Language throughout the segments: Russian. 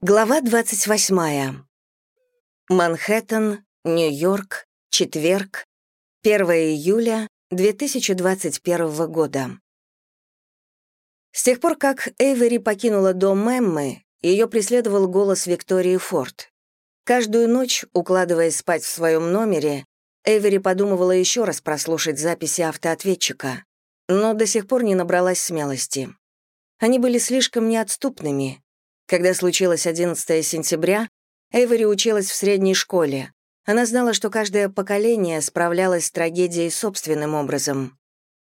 Глава 28. Манхэттен, Нью-Йорк, четверг, 1 июля 2021 года. С тех пор, как Эйвери покинула дом Эммы, ее преследовал голос Виктории Форд. Каждую ночь, укладываясь спать в своем номере, Эйвери подумывала еще раз прослушать записи автоответчика, но до сих пор не набралась смелости. Они были слишком неотступными, когда случилось 11 сентября, Эйвори училась в средней школе. Она знала, что каждое поколение справлялось с трагедией собственным образом.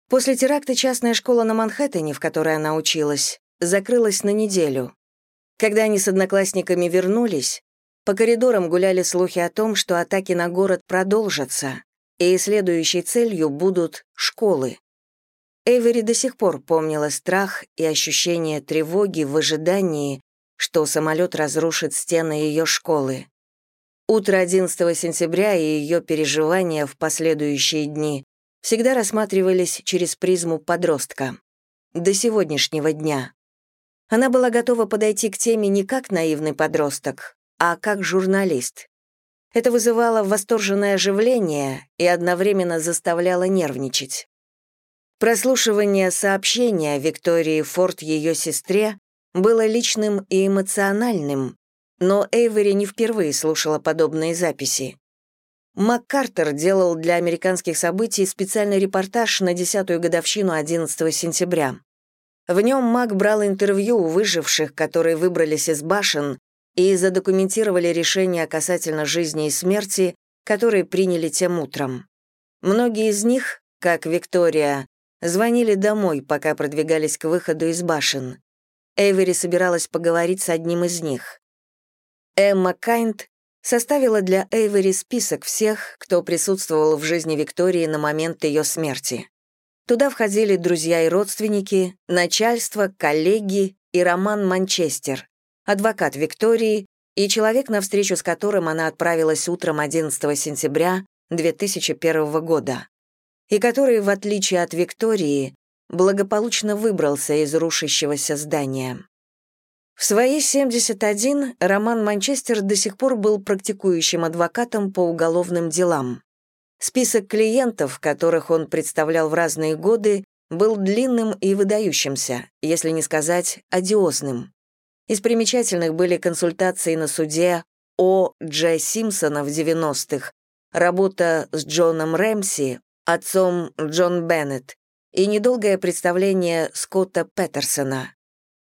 После теракта частная школа на Манхэттене, в которой она училась, закрылась на неделю. Когда они с одноклассниками вернулись, по коридорам гуляли слухи о том, что атаки на город продолжатся, и следующей целью будут школы. Эйвери до сих пор помнила страх и ощущение тревоги в ожидании, что самолет разрушит стены ее школы. Утро 11 сентября и ее переживания в последующие дни всегда рассматривались через призму подростка. До сегодняшнего дня. Она была готова подойти к теме не как наивный подросток, а как журналист. Это вызывало восторженное оживление и одновременно заставляло нервничать. Прослушивание сообщения Виктории Форд ее сестре было личным и эмоциональным, но Эйвери не впервые слушала подобные записи. МакКартер делал для американских событий специальный репортаж на десятую годовщину 11 сентября. В нем Мак брал интервью у выживших, которые выбрались из башен и задокументировали решения касательно жизни и смерти, которые приняли тем утром. Многие из них, как Виктория, звонили домой, пока продвигались к выходу из башен. Эйвери собиралась поговорить с одним из них. Эмма Кайнд составила для Эйвери список всех, кто присутствовал в жизни Виктории на момент ее смерти. Туда входили друзья и родственники, начальство, коллеги и Роман Манчестер, адвокат Виктории и человек, на встречу с которым она отправилась утром 11 сентября 2001 года, и который, в отличие от Виктории, благополучно выбрался из рушащегося здания. В свои 71 Роман Манчестер до сих пор был практикующим адвокатом по уголовным делам. Список клиентов, которых он представлял в разные годы, был длинным и выдающимся, если не сказать одиозным. Из примечательных были консультации на суде О. Дж. Симпсона в 90-х, работа с Джоном Рэмси, отцом Джон Беннет, и недолгое представление Скотта Петерсона.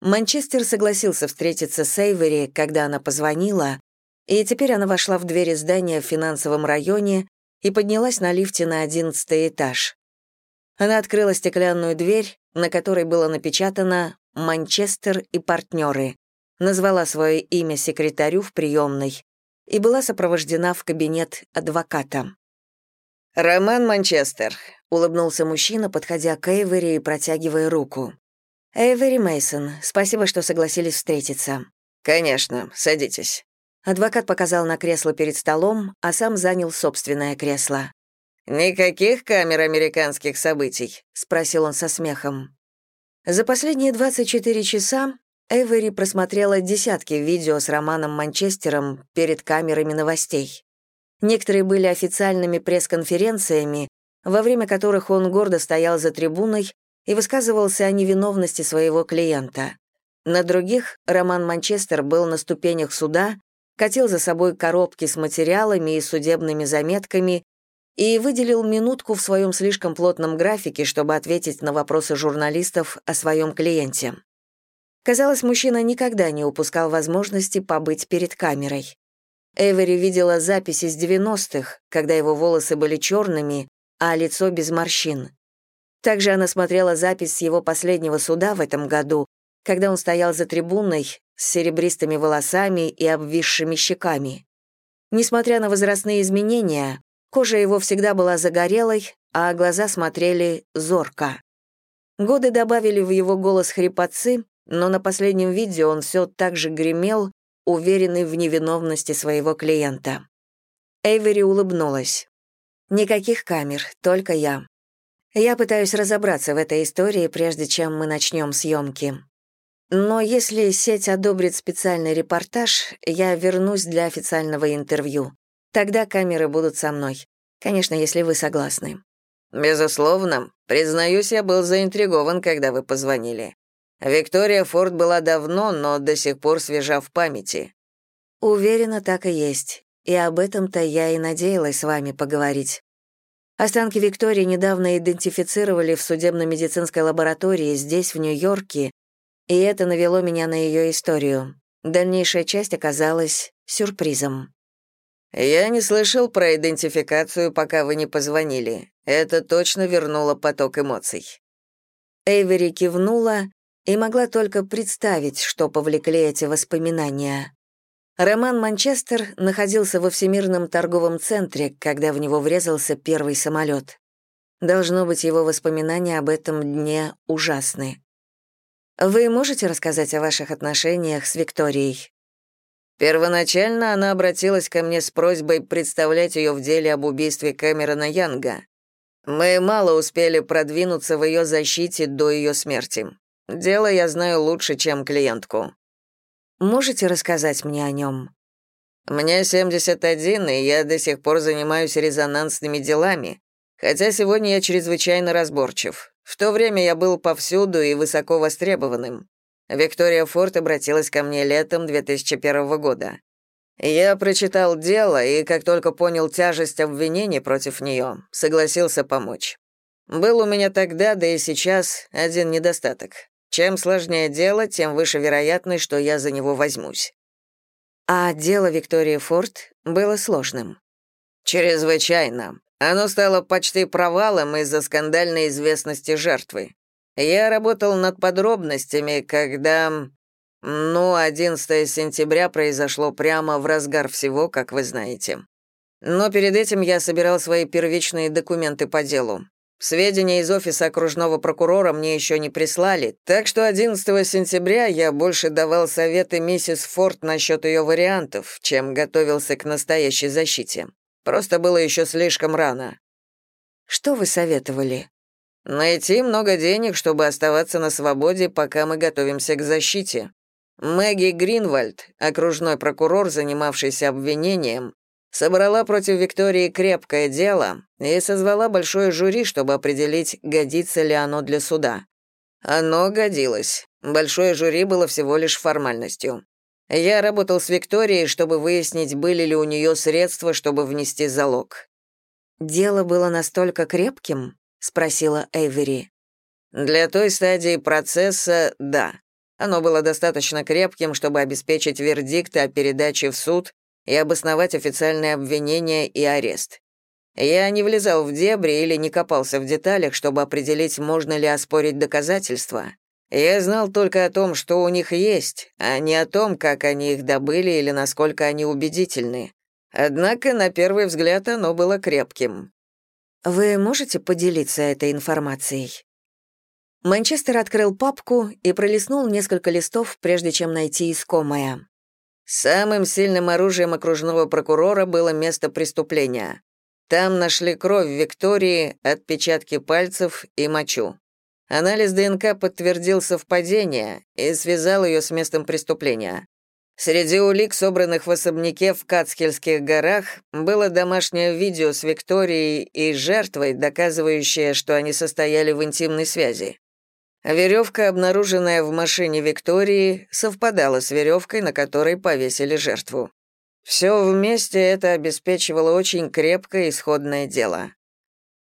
Манчестер согласился встретиться с Эйвери, когда она позвонила, и теперь она вошла в двери здания в финансовом районе и поднялась на лифте на одиннадцатый этаж. Она открыла стеклянную дверь, на которой было напечатано «Манчестер и партнеры», назвала свое имя секретарю в приемной и была сопровождена в кабинет адвоката. «Роман Манчестер», — улыбнулся мужчина, подходя к Эйвери и протягивая руку. «Эйвери Мейсон, спасибо, что согласились встретиться». «Конечно, садитесь». Адвокат показал на кресло перед столом, а сам занял собственное кресло. «Никаких камер американских событий?» — спросил он со смехом. За последние 24 часа Эйвери просмотрела десятки видео с Романом Манчестером перед камерами новостей. Некоторые были официальными пресс-конференциями, во время которых он гордо стоял за трибуной и высказывался о невиновности своего клиента. На других Роман Манчестер был на ступенях суда, катил за собой коробки с материалами и судебными заметками и выделил минутку в своем слишком плотном графике, чтобы ответить на вопросы журналистов о своем клиенте. Казалось, мужчина никогда не упускал возможности побыть перед камерой. Эвери видела записи с 90-х, когда его волосы были черными, а лицо без морщин. Также она смотрела запись с его последнего суда в этом году, когда он стоял за трибуной с серебристыми волосами и обвисшими щеками. Несмотря на возрастные изменения, кожа его всегда была загорелой, а глаза смотрели зорко. Годы добавили в его голос хрипотцы, но на последнем видео он все так же гремел, уверенный в невиновности своего клиента. Эйвери улыбнулась. «Никаких камер, только я. Я пытаюсь разобраться в этой истории, прежде чем мы начнем съемки». Но если сеть одобрит специальный репортаж, я вернусь для официального интервью. Тогда камеры будут со мной. Конечно, если вы согласны. Безусловно. Признаюсь, я был заинтригован, когда вы позвонили. Виктория Форд была давно, но до сих пор свежа в памяти. Уверена, так и есть. И об этом-то я и надеялась с вами поговорить. Останки Виктории недавно идентифицировали в судебно-медицинской лаборатории здесь, в Нью-Йорке, и это навело меня на ее историю. Дальнейшая часть оказалась сюрпризом. «Я не слышал про идентификацию, пока вы не позвонили. Это точно вернуло поток эмоций». Эйвери кивнула и могла только представить, что повлекли эти воспоминания. Роман Манчестер находился во Всемирном торговом центре, когда в него врезался первый самолет. Должно быть, его воспоминания об этом дне ужасны. Вы можете рассказать о ваших отношениях с Викторией? Первоначально она обратилась ко мне с просьбой представлять ее в деле об убийстве Кэмерона Янга. Мы мало успели продвинуться в ее защите до ее смерти. Дело я знаю лучше, чем клиентку. Можете рассказать мне о нем? Мне 71, и я до сих пор занимаюсь резонансными делами, хотя сегодня я чрезвычайно разборчив. В то время я был повсюду и высоко востребованным. Виктория Форд обратилась ко мне летом 2001 года. Я прочитал дело и, как только понял тяжесть обвинений против нее, согласился помочь. Был у меня тогда, да и сейчас, один недостаток. Чем сложнее дело, тем выше вероятность, что я за него возьмусь. А дело Виктории Форд было сложным. Чрезвычайно. Оно стало почти провалом из-за скандальной известности жертвы. Я работал над подробностями, когда... Ну, 11 сентября произошло прямо в разгар всего, как вы знаете. Но перед этим я собирал свои первичные документы по делу. Сведения из офиса окружного прокурора мне еще не прислали, так что 11 сентября я больше давал советы миссис Форд насчет ее вариантов, чем готовился к настоящей защите. Просто было еще слишком рано. Что вы советовали? Найти много денег, чтобы оставаться на свободе, пока мы готовимся к защите. Мэгги Гринвальд, окружной прокурор, занимавшийся обвинением, собрала против Виктории крепкое дело и созвала большое жюри, чтобы определить, годится ли оно для суда. Оно годилось. Большое жюри было всего лишь формальностью. Я работал с Викторией, чтобы выяснить, были ли у нее средства, чтобы внести залог. «Дело было настолько крепким?» — спросила Эйвери. «Для той стадии процесса — да. Оно было достаточно крепким, чтобы обеспечить вердикт о передаче в суд и обосновать официальное обвинение и арест. Я не влезал в дебри или не копался в деталях, чтобы определить, можно ли оспорить доказательства. Я знал только о том, что у них есть, а не о том, как они их добыли или насколько они убедительны. Однако, на первый взгляд, оно было крепким. Вы можете поделиться этой информацией? Манчестер открыл папку и пролистнул несколько листов, прежде чем найти искомое. Самым сильным оружием окружного прокурора было место преступления. Там нашли кровь Виктории, отпечатки пальцев и мочу. Анализ ДНК подтвердил совпадение и связал ее с местом преступления. Среди улик, собранных в особняке в Кацкельских горах, было домашнее видео с Викторией и жертвой, доказывающее, что они состояли в интимной связи. Веревка, обнаруженная в машине Виктории, совпадала с веревкой, на которой повесили жертву. Все вместе это обеспечивало очень крепкое исходное дело.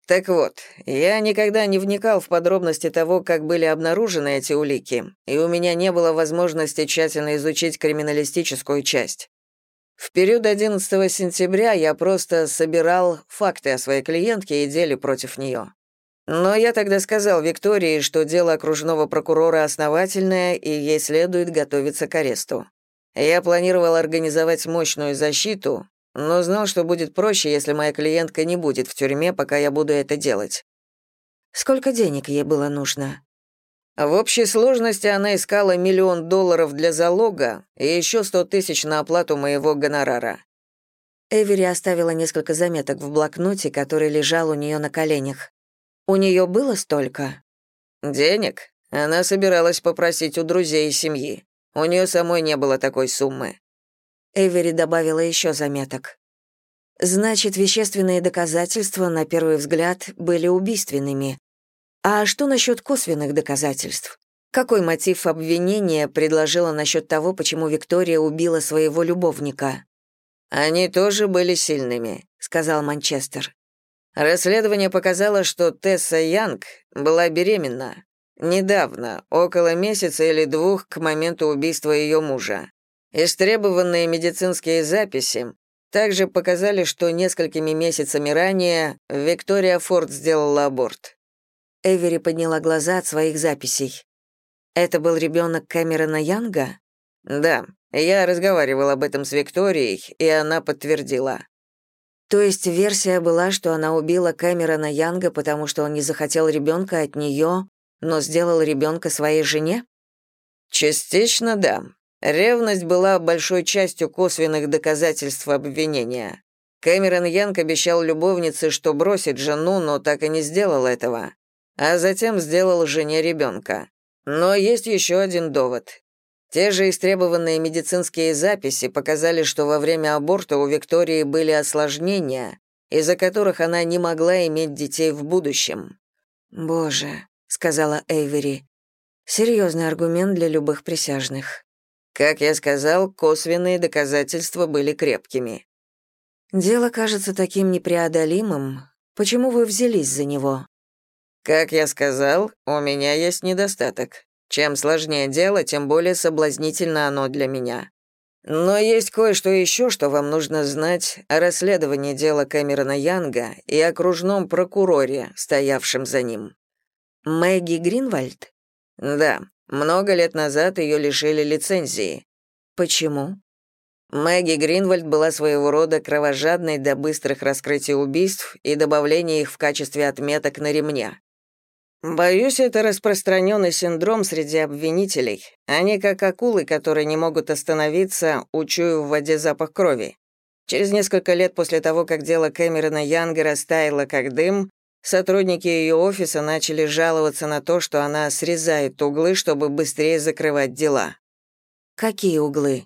Так вот, я никогда не вникал в подробности того, как были обнаружены эти улики, и у меня не было возможности тщательно изучить криминалистическую часть. В период 11 сентября я просто собирал факты о своей клиентке и деле против нее. Но я тогда сказал Виктории, что дело окружного прокурора основательное, и ей следует готовиться к аресту. Я планировал организовать мощную защиту, но знал, что будет проще, если моя клиентка не будет в тюрьме, пока я буду это делать. Сколько денег ей было нужно? В общей сложности она искала миллион долларов для залога и еще сто тысяч на оплату моего гонорара. Эвери оставила несколько заметок в блокноте, который лежал у нее на коленях. У нее было столько? Денег? Она собиралась попросить у друзей семьи. У нее самой не было такой суммы. Эвери добавила еще заметок. Значит, вещественные доказательства, на первый взгляд, были убийственными. А что насчет косвенных доказательств? Какой мотив обвинения предложила насчет того, почему Виктория убила своего любовника? Они тоже были сильными, сказал Манчестер. Расследование показало, что Тесса Янг была беременна. Недавно, около месяца или двух к моменту убийства ее мужа. Истребованные медицинские записи также показали, что несколькими месяцами ранее Виктория Форд сделала аборт. Эвери подняла глаза от своих записей. Это был ребенок Кэмерона Янга? Да, я разговаривал об этом с Викторией, и она подтвердила. То есть версия была, что она убила Кэмерона Янга, потому что он не захотел ребенка от нее, но сделал ребенка своей жене? Частично да. Ревность была большой частью косвенных доказательств обвинения. Кэмерон Янг обещал любовнице, что бросит жену, но так и не сделал этого. А затем сделал жене ребенка. Но есть еще один довод. Те же истребованные медицинские записи показали, что во время аборта у Виктории были осложнения, из-за которых она не могла иметь детей в будущем. «Боже», — сказала Эйвери, — «серьезный аргумент для любых присяжных». Как я сказал, косвенные доказательства были крепкими. Дело кажется таким непреодолимым. Почему вы взялись за него? Как я сказал, у меня есть недостаток. Чем сложнее дело, тем более соблазнительно оно для меня. Но есть кое-что еще, что вам нужно знать о расследовании дела Кэмерона Янга и окружном прокуроре, стоявшем за ним. Мэгги Гринвальд? Да, много лет назад ее лишили лицензии. Почему? Мэгги Гринвальд была своего рода кровожадной до быстрых раскрытий убийств и добавления их в качестве отметок на ремне. Боюсь, это распространенный синдром среди обвинителей. Они как акулы, которые не могут остановиться, учуяв в воде запах крови. Через несколько лет после того, как дело Кэмерона Янга растаяло как дым, Сотрудники ее офиса начали жаловаться на то, что она срезает углы, чтобы быстрее закрывать дела. Какие углы?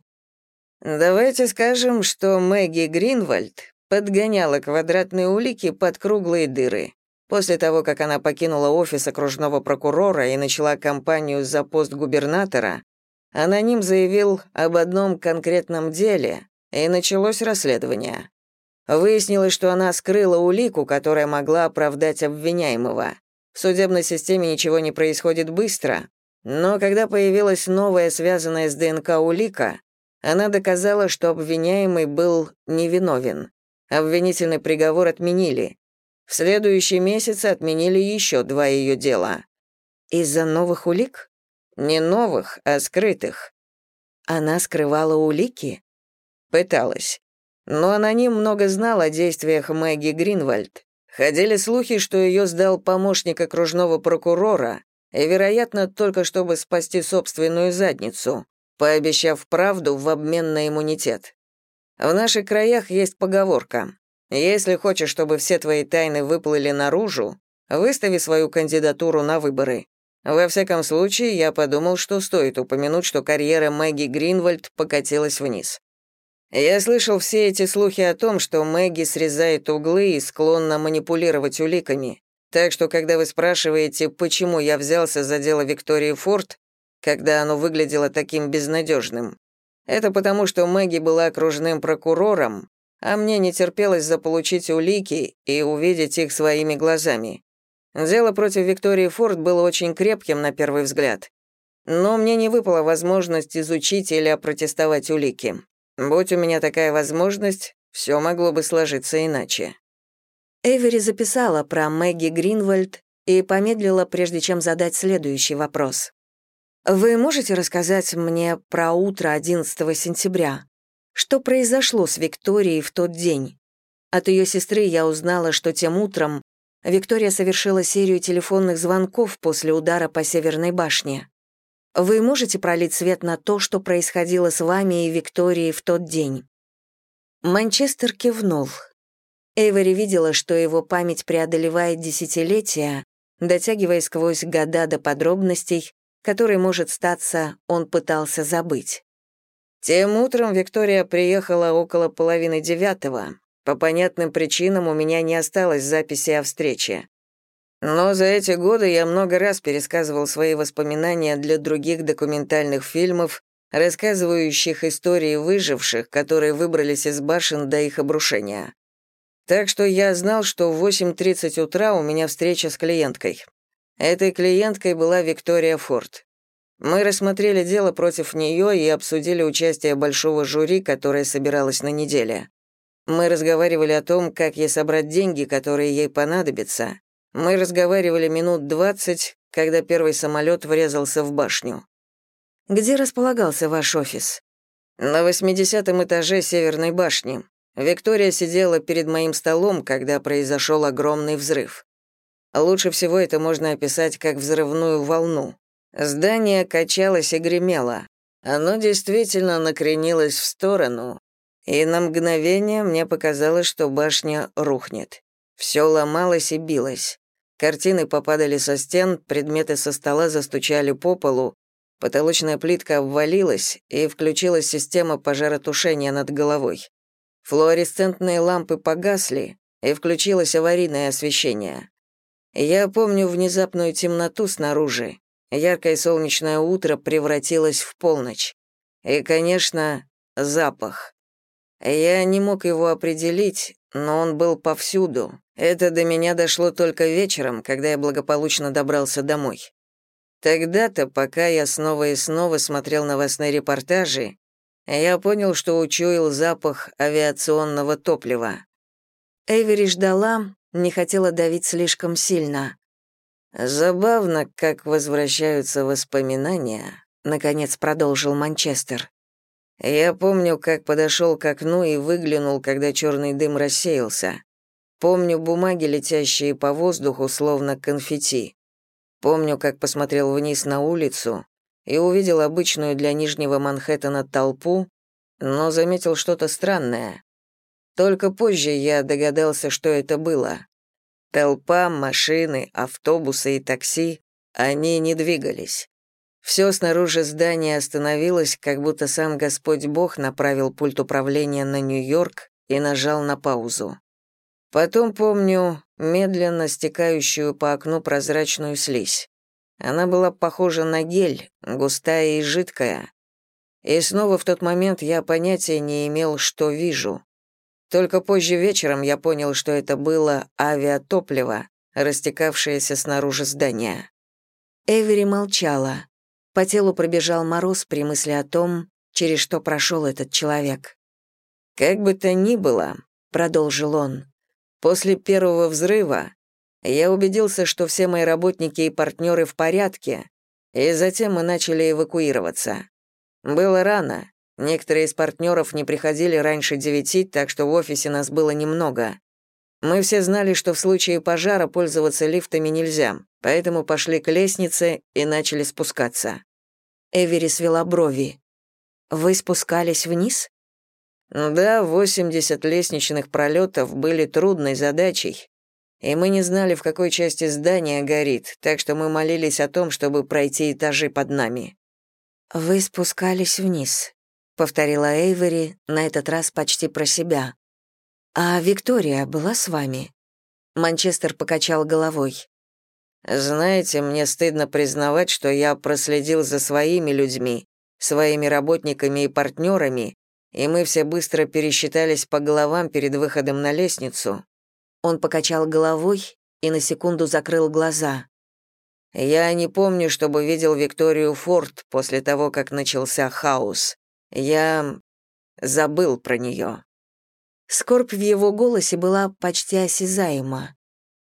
Давайте скажем, что Мэгги Гринвальд подгоняла квадратные улики под круглые дыры. После того, как она покинула офис окружного прокурора и начала кампанию за пост губернатора, аноним заявил об одном конкретном деле, и началось расследование. Выяснилось, что она скрыла улику, которая могла оправдать обвиняемого. В судебной системе ничего не происходит быстро, но когда появилась новая, связанная с ДНК улика, она доказала, что обвиняемый был невиновен. Обвинительный приговор отменили. В следующий месяц отменили еще два ее дела. Из-за новых улик? Не новых, а скрытых. Она скрывала улики? Пыталась. Но аноним много знал о действиях Мэгги Гринвальд. Ходили слухи, что ее сдал помощник окружного прокурора, и, вероятно, только чтобы спасти собственную задницу, пообещав правду в обмен на иммунитет. В наших краях есть поговорка «Если хочешь, чтобы все твои тайны выплыли наружу, выстави свою кандидатуру на выборы». Во всяком случае, я подумал, что стоит упомянуть, что карьера Мэгги Гринвальд покатилась вниз. Я слышал все эти слухи о том, что Мэгги срезает углы и склонна манипулировать уликами. Так что, когда вы спрашиваете, почему я взялся за дело Виктории Форд, когда оно выглядело таким безнадежным, это потому, что Мэгги была окружным прокурором, а мне не терпелось заполучить улики и увидеть их своими глазами. Дело против Виктории Форд было очень крепким на первый взгляд, но мне не выпала возможность изучить или опротестовать улики. Будь у меня такая возможность, все могло бы сложиться иначе. Эвери записала про Мэгги Гринвальд и помедлила, прежде чем задать следующий вопрос. «Вы можете рассказать мне про утро 11 сентября? Что произошло с Викторией в тот день? От ее сестры я узнала, что тем утром Виктория совершила серию телефонных звонков после удара по Северной башне. Вы можете пролить свет на то, что происходило с вами и Викторией в тот день?» Манчестер кивнул. Эйвори видела, что его память преодолевает десятилетия, дотягивая сквозь года до подробностей, которые, может статься, он пытался забыть. Тем утром Виктория приехала около половины девятого. По понятным причинам у меня не осталось записи о встрече. Но за эти годы я много раз пересказывал свои воспоминания для других документальных фильмов, рассказывающих истории выживших, которые выбрались из башен до их обрушения. Так что я знал, что в 8.30 утра у меня встреча с клиенткой. Этой клиенткой была Виктория Форд. Мы рассмотрели дело против нее и обсудили участие большого жюри, которое собиралось на неделе. Мы разговаривали о том, как ей собрать деньги, которые ей понадобятся, мы разговаривали минут двадцать, когда первый самолет врезался в башню. Где располагался ваш офис? На восьмидесятом этаже Северной башни. Виктория сидела перед моим столом, когда произошел огромный взрыв. Лучше всего это можно описать как взрывную волну. Здание качалось и гремело. Оно действительно накренилось в сторону, и на мгновение мне показалось, что башня рухнет. Все ломалось и билось. Картины попадали со стен, предметы со стола застучали по полу, потолочная плитка обвалилась, и включилась система пожаротушения над головой. Флуоресцентные лампы погасли, и включилось аварийное освещение. Я помню внезапную темноту снаружи. Яркое солнечное утро превратилось в полночь. И, конечно, запах. Я не мог его определить, но он был повсюду, это до меня дошло только вечером, когда я благополучно добрался домой. Тогда-то, пока я снова и снова смотрел новостные репортажи, я понял, что учуял запах авиационного топлива. Эйвери ждала, не хотела давить слишком сильно. «Забавно, как возвращаются воспоминания», — наконец продолжил Манчестер. «Я помню, как подошел к окну и выглянул, когда черный дым рассеялся. Помню бумаги, летящие по воздуху, словно конфетти. Помню, как посмотрел вниз на улицу и увидел обычную для Нижнего Манхэттена толпу, но заметил что-то странное. Только позже я догадался, что это было. Толпа, машины, автобусы и такси, они не двигались. Все снаружи здания остановилось, как будто сам Господь Бог направил пульт управления на Нью-Йорк и нажал на паузу. Потом помню медленно стекающую по окну прозрачную слизь. Она была похожа на гель, густая и жидкая. И снова в тот момент я понятия не имел, что вижу. Только позже вечером я понял, что это было авиатопливо, растекавшееся снаружи здания. Эвери молчала. По телу пробежал мороз при мысли о том, через что прошел этот человек. «Как бы то ни было», — продолжил он, После первого взрыва я убедился, что все мои работники и партнеры в порядке, и затем мы начали эвакуироваться. Было рано. Некоторые из партнеров не приходили раньше девяти, так что в офисе нас было немного. Мы все знали, что в случае пожара пользоваться лифтами нельзя, поэтому пошли к лестнице и начали спускаться. Эвери свела брови. «Вы спускались вниз?» Да, 80 лестничных пролетов были трудной задачей, и мы не знали, в какой части здания горит, так что мы молились о том, чтобы пройти этажи под нами. «Вы спускались вниз», — повторила Эйвери, на этот раз почти про себя. «А Виктория была с вами?» Манчестер покачал головой. «Знаете, мне стыдно признавать, что я проследил за своими людьми, своими работниками и партнерами, и мы все быстро пересчитались по головам перед выходом на лестницу. Он покачал головой и на секунду закрыл глаза. Я не помню, чтобы видел Викторию Форд после того, как начался хаос. Я забыл про нее. Скорбь в его голосе была почти осязаема.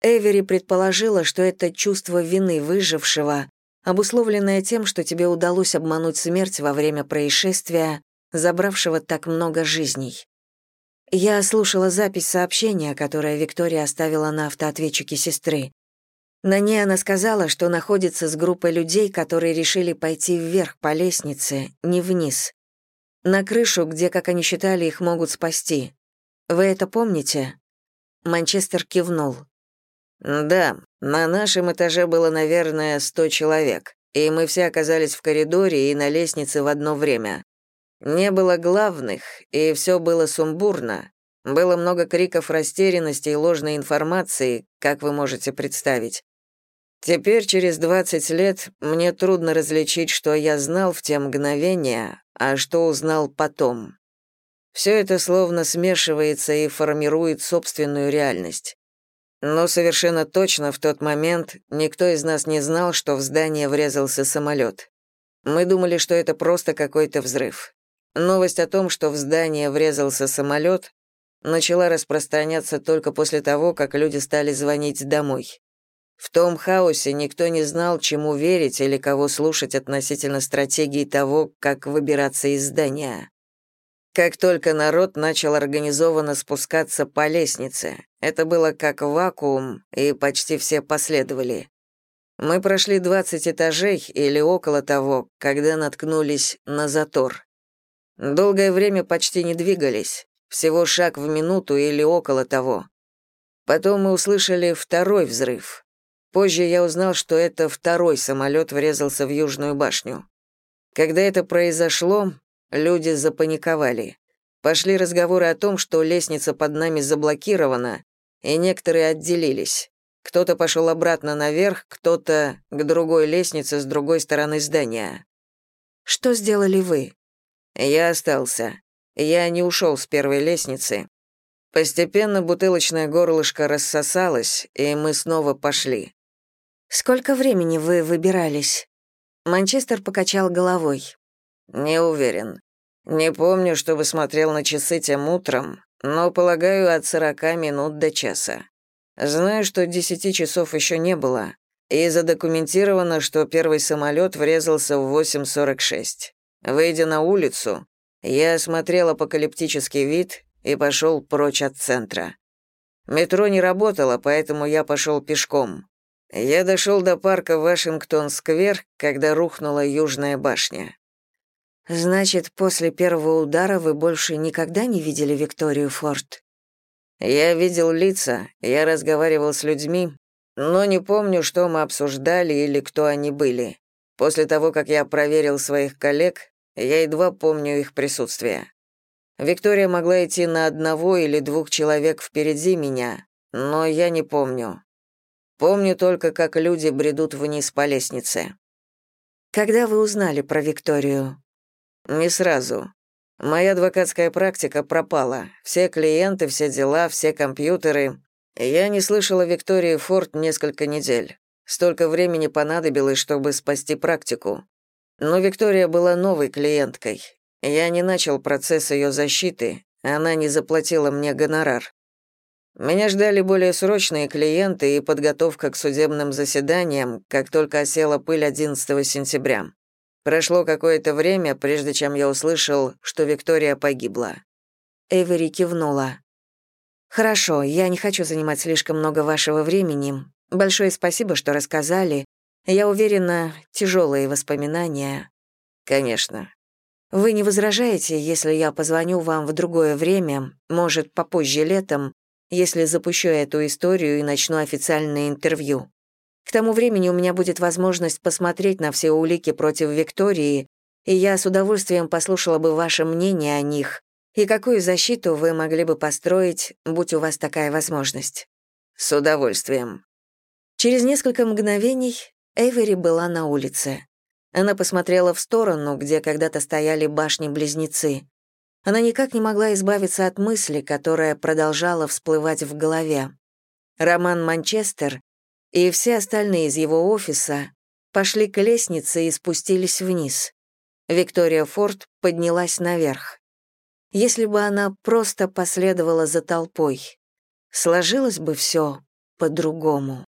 Эвери предположила, что это чувство вины выжившего, обусловленное тем, что тебе удалось обмануть смерть во время происшествия, забравшего так много жизней. Я слушала запись сообщения, которое Виктория оставила на автоответчике сестры. На ней она сказала, что находится с группой людей, которые решили пойти вверх по лестнице, не вниз. На крышу, где, как они считали, их могут спасти. Вы это помните? Манчестер кивнул. Да, на нашем этаже было, наверное, сто человек, и мы все оказались в коридоре и на лестнице в одно время. Не было главных, и все было сумбурно. Было много криков растерянности и ложной информации, как вы можете представить. Теперь, через 20 лет, мне трудно различить, что я знал в те мгновения, а что узнал потом. Все это словно смешивается и формирует собственную реальность. Но совершенно точно в тот момент никто из нас не знал, что в здание врезался самолет. Мы думали, что это просто какой-то взрыв. Новость о том, что в здание врезался самолет, начала распространяться только после того, как люди стали звонить домой. В том хаосе никто не знал, чему верить или кого слушать относительно стратегии того, как выбираться из здания. Как только народ начал организованно спускаться по лестнице, это было как вакуум, и почти все последовали. Мы прошли 20 этажей или около того, когда наткнулись на затор. Долгое время почти не двигались, всего шаг в минуту или около того. Потом мы услышали второй взрыв. Позже я узнал, что это второй самолет врезался в Южную башню. Когда это произошло, люди запаниковали. Пошли разговоры о том, что лестница под нами заблокирована, и некоторые отделились. Кто-то пошел обратно наверх, кто-то к другой лестнице с другой стороны здания. «Что сделали вы?» Я остался. Я не ушел с первой лестницы. Постепенно бутылочное горлышко рассосалось, и мы снова пошли. «Сколько времени вы выбирались?» Манчестер покачал головой. «Не уверен. Не помню, чтобы смотрел на часы тем утром, но, полагаю, от сорока минут до часа. Знаю, что десяти часов еще не было, и задокументировано, что первый самолет врезался в 8.46. Выйдя на улицу, я осмотрел апокалиптический вид и пошел прочь от центра. Метро не работало, поэтому я пошел пешком. Я дошел до парка Вашингтон-сквер, когда рухнула Южная башня. Значит, после первого удара вы больше никогда не видели Викторию Форд? Я видел лица, я разговаривал с людьми, но не помню, что мы обсуждали или кто они были. После того, как я проверил своих коллег, я едва помню их присутствие. Виктория могла идти на одного или двух человек впереди меня, но я не помню. Помню только, как люди бредут вниз по лестнице. Когда вы узнали про Викторию? Не сразу. Моя адвокатская практика пропала. Все клиенты, все дела, все компьютеры. Я не слышала Виктории Форд несколько недель. Столько времени понадобилось, чтобы спасти практику. Но Виктория была новой клиенткой. Я не начал процесс ее защиты, она не заплатила мне гонорар. Меня ждали более срочные клиенты и подготовка к судебным заседаниям, как только осела пыль 11 сентября. Прошло какое-то время, прежде чем я услышал, что Виктория погибла. Эвери кивнула. «Хорошо, я не хочу занимать слишком много вашего времени. Большое спасибо, что рассказали. Я уверена, тяжелые воспоминания. Конечно. Вы не возражаете, если я позвоню вам в другое время, может, попозже летом, если запущу эту историю и начну официальное интервью. К тому времени у меня будет возможность посмотреть на все улики против Виктории, и я с удовольствием послушала бы ваше мнение о них и какую защиту вы могли бы построить, будь у вас такая возможность. С удовольствием. Через несколько мгновений Эйвери была на улице. Она посмотрела в сторону, где когда-то стояли башни-близнецы. Она никак не могла избавиться от мысли, которая продолжала всплывать в голове. Роман Манчестер и все остальные из его офиса пошли к лестнице и спустились вниз. Виктория Форд поднялась наверх. Если бы она просто последовала за толпой, сложилось бы все по-другому.